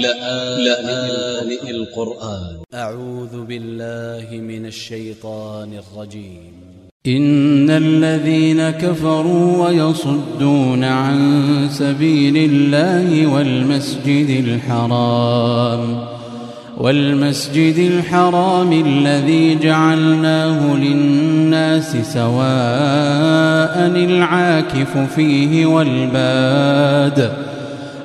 لآن القرآن. أ ع و ذ ب ا ل ل ه من ا ل ش ي ط ا ن ا ل ج ي م إن الذين كفروا ويصدون عن سبيل الله والمسجد الحرام والمسجد الحرام الذي جعلناه للناس سواء العاكف فيه والباد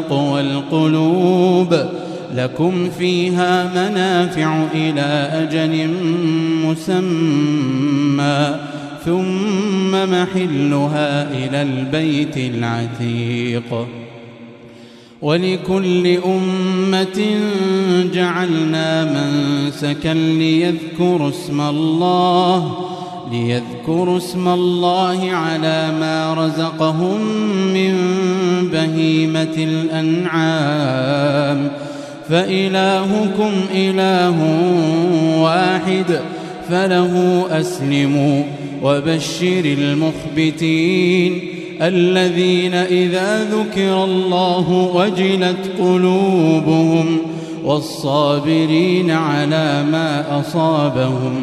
تقوى القلوب لكم فيها منافع إلى أجل مسمى ثم محلها إلى البيت العتيق ولكل أمة جعلنا منسكا ليذكروا اسم الله ليذكروا اسم الله على ما رزقهم من بهيمة الأنعام. فإلهكم إله واحد فله أسلموا وبشر المخبتين. الذين إذا ذكر الله وجلت قلوبهم والصابرين على ما أصابهم